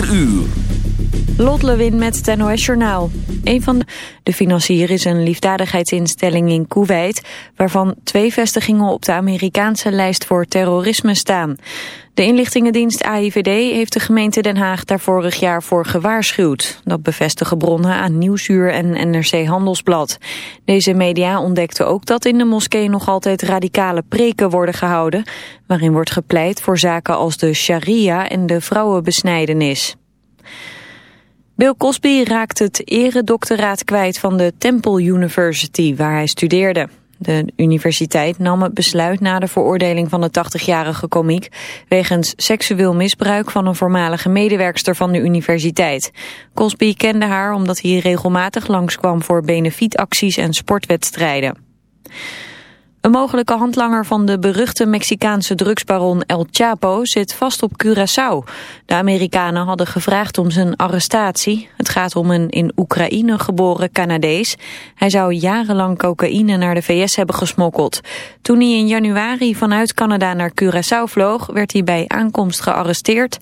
4 uur. Lot Lewin met het Journaal. Een van de financier is een liefdadigheidsinstelling in Kuwait... waarvan twee vestigingen op de Amerikaanse lijst voor terrorisme staan. De inlichtingendienst AIVD heeft de gemeente Den Haag daar vorig jaar voor gewaarschuwd. Dat bevestigen bronnen aan Nieuwsuur en NRC Handelsblad. Deze media ontdekten ook dat in de moskee nog altijd radicale preken worden gehouden... waarin wordt gepleit voor zaken als de sharia en de vrouwenbesnijdenis. Bill Cosby raakt het eredoctoraat kwijt van de Temple University, waar hij studeerde. De universiteit nam het besluit na de veroordeling van de 80-jarige komiek... wegens seksueel misbruik van een voormalige medewerkster van de universiteit. Cosby kende haar omdat hij regelmatig langskwam voor benefietacties en sportwedstrijden. Een mogelijke handlanger van de beruchte Mexicaanse drugsbaron El Chapo zit vast op Curaçao. De Amerikanen hadden gevraagd om zijn arrestatie. Het gaat om een in Oekraïne geboren Canadees. Hij zou jarenlang cocaïne naar de VS hebben gesmokkeld. Toen hij in januari vanuit Canada naar Curaçao vloog, werd hij bij aankomst gearresteerd.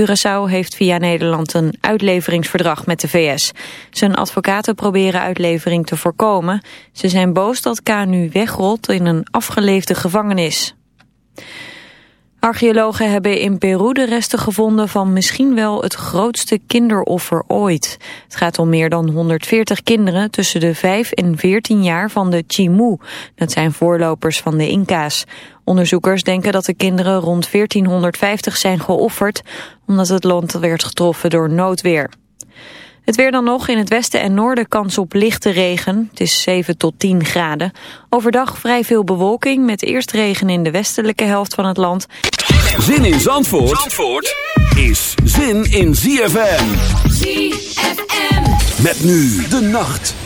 Curaçao heeft via Nederland een uitleveringsverdrag met de VS. Zijn advocaten proberen uitlevering te voorkomen. Ze zijn boos dat K nu wegrolt in een afgeleefde gevangenis. Archeologen hebben in Peru de resten gevonden van misschien wel het grootste kinderoffer ooit. Het gaat om meer dan 140 kinderen tussen de 5 en 14 jaar van de Chimu. Dat zijn voorlopers van de Inca's. Onderzoekers denken dat de kinderen rond 1450 zijn geofferd... omdat het land werd getroffen door noodweer. Het weer dan nog in het westen en noorden kans op lichte regen. Het is 7 tot 10 graden. Overdag vrij veel bewolking met eerst regen in de westelijke helft van het land. Zin in Zandvoort, Zandvoort is zin in ZFM. ZFM. Met nu de nacht.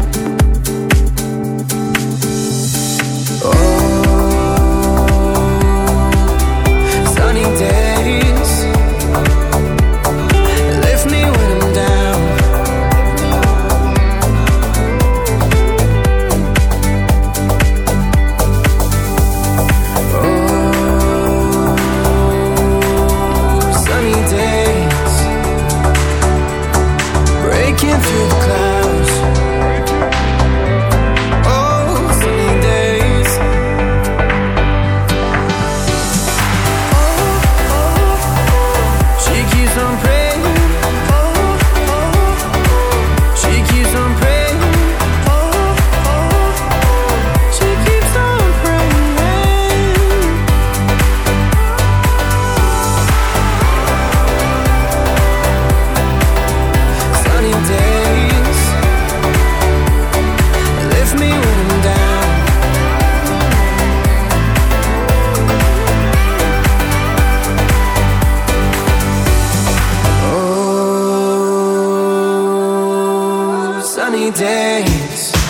sunny days.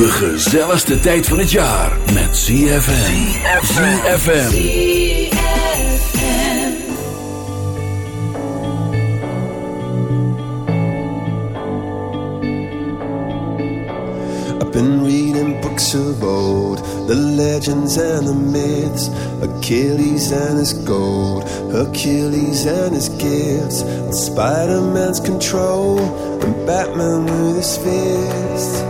De tijd van het jaar met. I've been reading books of old, the legends and the myths, Achilles and his gold, Hercules and his gifts, Spider-Man's control, and Batman with his fists.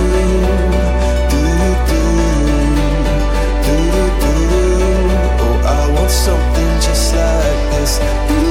Like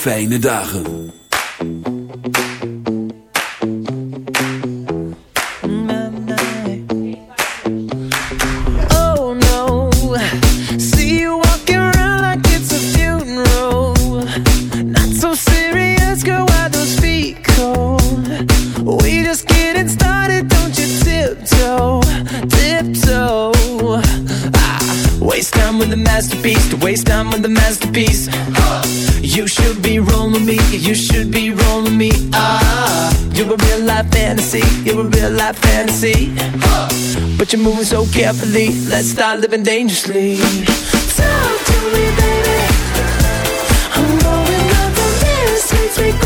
fijne dagen. Carefully. Let's start living dangerously. Talk to me, baby. I'm going up on this sweet, sweet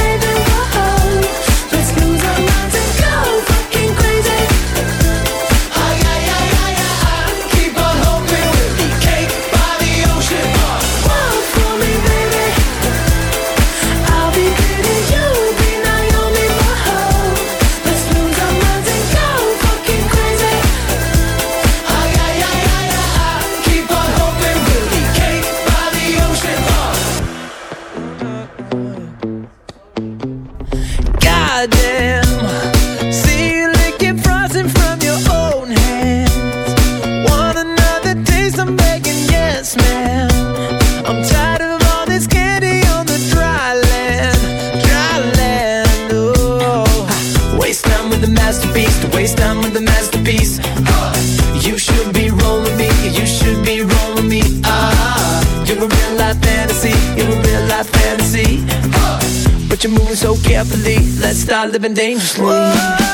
start living dangerously. Whoa.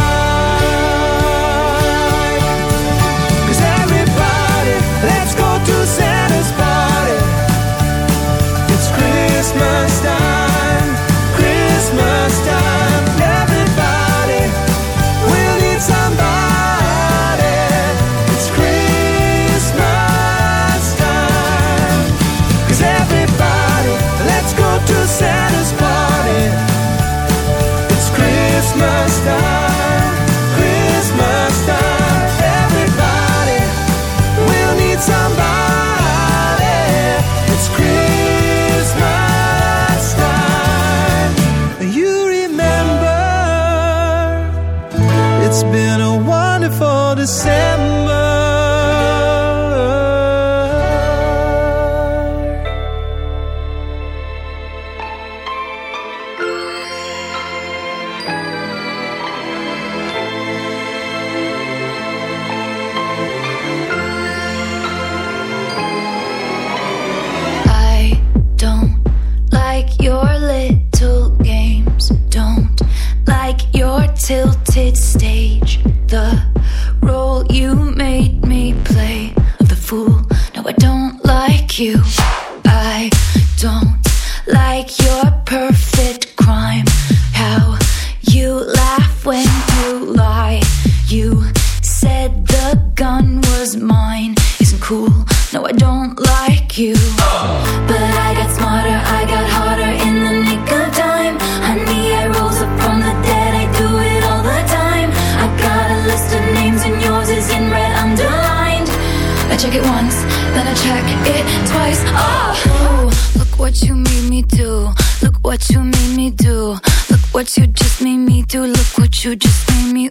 what you made me do. Look what you made me do. Look what you just made me do. Look what you just made me.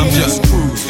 I'm just cruising.